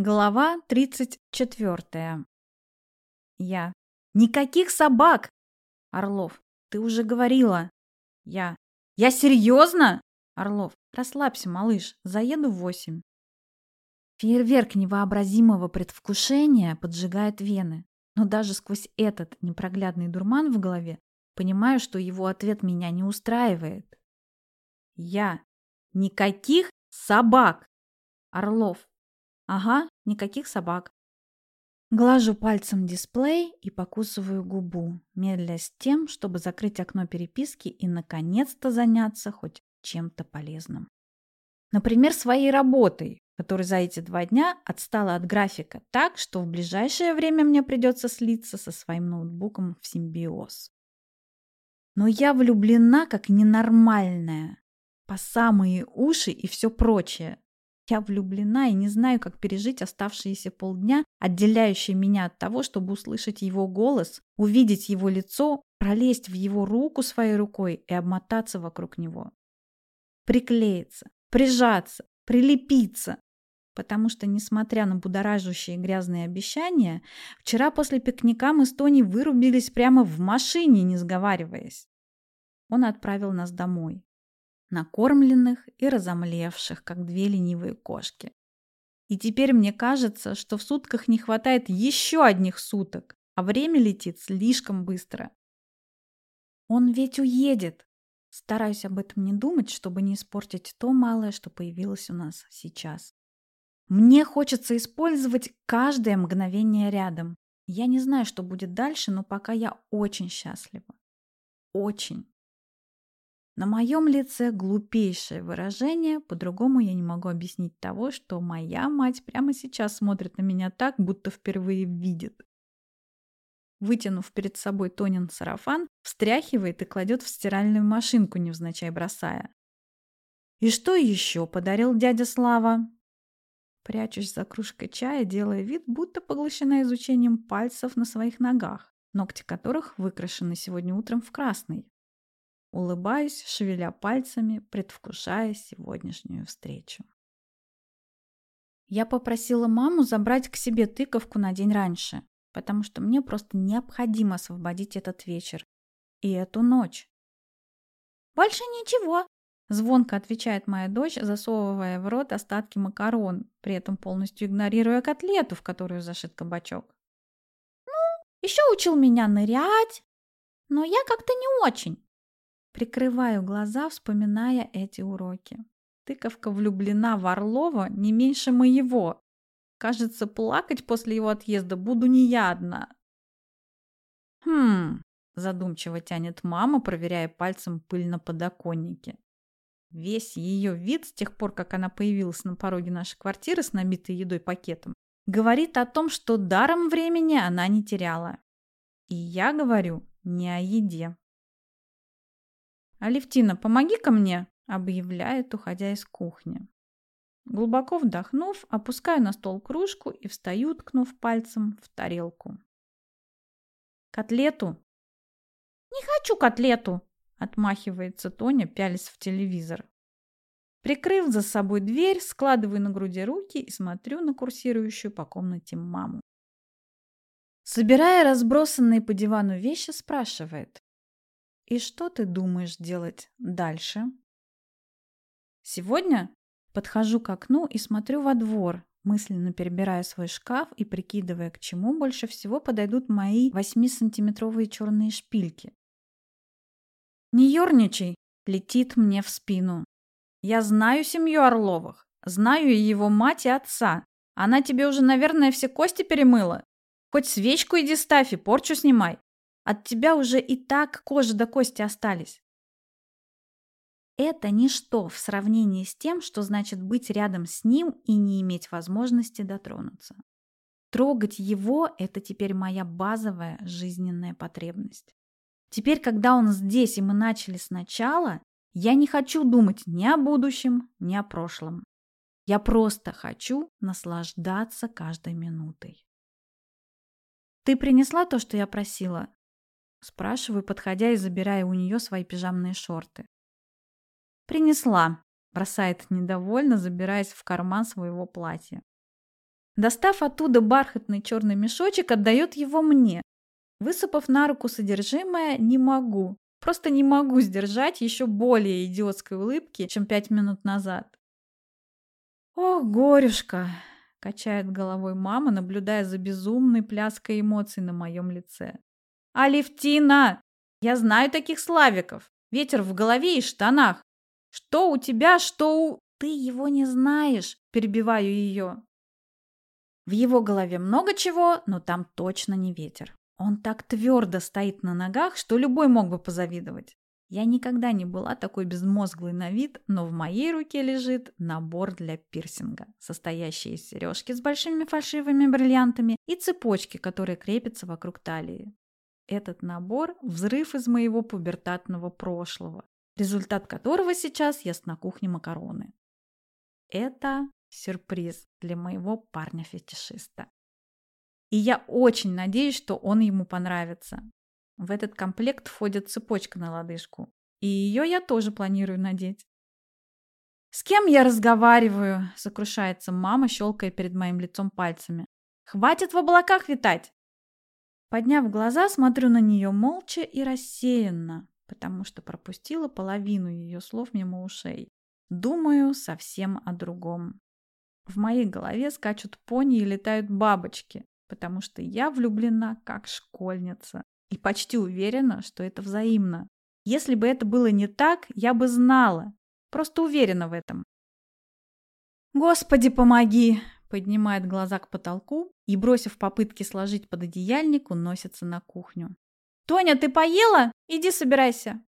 Глава 34. Я. Никаких собак! Орлов. Ты уже говорила. Я. Я серьезно? Орлов. Расслабься, малыш. Заеду в восемь. Фейерверк невообразимого предвкушения поджигает вены. Но даже сквозь этот непроглядный дурман в голове понимаю, что его ответ меня не устраивает. Я. Никаких собак! Орлов. Ага, никаких собак. Глажу пальцем дисплей и покусываю губу, медля с тем, чтобы закрыть окно переписки и наконец-то заняться хоть чем-то полезным. Например, своей работой, которая за эти два дня отстала от графика так, что в ближайшее время мне придется слиться со своим ноутбуком в симбиоз. Но я влюблена как ненормальная, по самые уши и все прочее. Я влюблена и не знаю, как пережить оставшиеся полдня, отделяющие меня от того, чтобы услышать его голос, увидеть его лицо, пролезть в его руку своей рукой и обмотаться вокруг него. Приклеиться, прижаться, прилепиться. Потому что, несмотря на будоражащие грязные обещания, вчера после пикника мы с Тони вырубились прямо в машине, не сговариваясь. Он отправил нас домой накормленных и разомлевших, как две ленивые кошки. И теперь мне кажется, что в сутках не хватает еще одних суток, а время летит слишком быстро. Он ведь уедет. Стараюсь об этом не думать, чтобы не испортить то малое, что появилось у нас сейчас. Мне хочется использовать каждое мгновение рядом. Я не знаю, что будет дальше, но пока я очень счастлива. Очень. На моем лице глупейшее выражение, по-другому я не могу объяснить того, что моя мать прямо сейчас смотрит на меня так, будто впервые видит. Вытянув перед собой Тонин сарафан, встряхивает и кладет в стиральную машинку, невзначай бросая. «И что еще подарил дядя Слава?» Прячусь за кружкой чая, делая вид, будто поглощена изучением пальцев на своих ногах, ногти которых выкрашены сегодня утром в красный. Улыбаюсь, шевеля пальцами, предвкушая сегодняшнюю встречу. Я попросила маму забрать к себе тыковку на день раньше, потому что мне просто необходимо освободить этот вечер и эту ночь. «Больше ничего», – звонко отвечает моя дочь, засовывая в рот остатки макарон, при этом полностью игнорируя котлету, в которую зашит кабачок. «Ну, еще учил меня нырять, но я как-то не очень. Прикрываю глаза, вспоминая эти уроки. Тыковка влюблена в Орлова не меньше моего. Кажется, плакать после его отъезда буду не я одна. Хм, задумчиво тянет мама, проверяя пальцем пыль на подоконнике. Весь ее вид с тех пор, как она появилась на пороге нашей квартиры с набитой едой пакетом, говорит о том, что даром времени она не теряла. И я говорю не о еде. «Алевтина, помоги-ка мне!» – объявляет, уходя из кухни. Глубоко вдохнув, опускаю на стол кружку и встаю, ткнув пальцем в тарелку. «Котлету?» «Не хочу котлету!» – отмахивается Тоня, пялись в телевизор. Прикрыв за собой дверь, складываю на груди руки и смотрю на курсирующую по комнате маму. Собирая разбросанные по дивану вещи, спрашивает. И что ты думаешь делать дальше? Сегодня подхожу к окну и смотрю во двор, мысленно перебирая свой шкаф и прикидывая, к чему больше всего подойдут мои 8-сантиметровые черные шпильки. «Не ерничай!» — летит мне в спину. «Я знаю семью Орловых, знаю и его мать и отца. Она тебе уже, наверное, все кости перемыла. Хоть свечку иди ставь и порчу снимай. От тебя уже и так кожа до кости остались. Это ничто в сравнении с тем, что значит быть рядом с ним и не иметь возможности дотронуться. Трогать его – это теперь моя базовая жизненная потребность. Теперь, когда он здесь и мы начали сначала, я не хочу думать ни о будущем, ни о прошлом. Я просто хочу наслаждаться каждой минутой. «Ты принесла то, что я просила?» Спрашиваю, подходя и забирая у нее свои пижамные шорты. «Принесла», – бросает недовольно, забираясь в карман своего платья. Достав оттуда бархатный черный мешочек, отдает его мне. Высыпав на руку содержимое, не могу. Просто не могу сдержать еще более идиотской улыбки, чем пять минут назад. «Ох, горюшка!» — качает головой мама, наблюдая за безумной пляской эмоций на моем лице. «Алевтина! Я знаю таких славиков! Ветер в голове и штанах! Что у тебя, что у...» «Ты его не знаешь!» — перебиваю ее. В его голове много чего, но там точно не ветер. Он так твердо стоит на ногах, что любой мог бы позавидовать. Я никогда не была такой безмозглой на вид, но в моей руке лежит набор для пирсинга, состоящий из сережки с большими фальшивыми бриллиантами и цепочки, которые крепятся вокруг талии. Этот набор – взрыв из моего пубертатного прошлого, результат которого сейчас ест на кухне макароны. Это сюрприз для моего парня-фетишиста. И я очень надеюсь, что он ему понравится. В этот комплект входит цепочка на лодыжку. И ее я тоже планирую надеть. «С кем я разговариваю?» – сокрушается мама, щелкая перед моим лицом пальцами. «Хватит в облаках витать!» Подняв глаза, смотрю на нее молча и рассеянно, потому что пропустила половину ее слов мимо ушей. Думаю совсем о другом. В моей голове скачут пони и летают бабочки, потому что я влюблена как школьница. И почти уверена, что это взаимно. Если бы это было не так, я бы знала. Просто уверена в этом. «Господи, помоги!» Поднимает глаза к потолку и, бросив попытки сложить под одеяльник, уносится на кухню. «Тоня, ты поела? Иди собирайся!»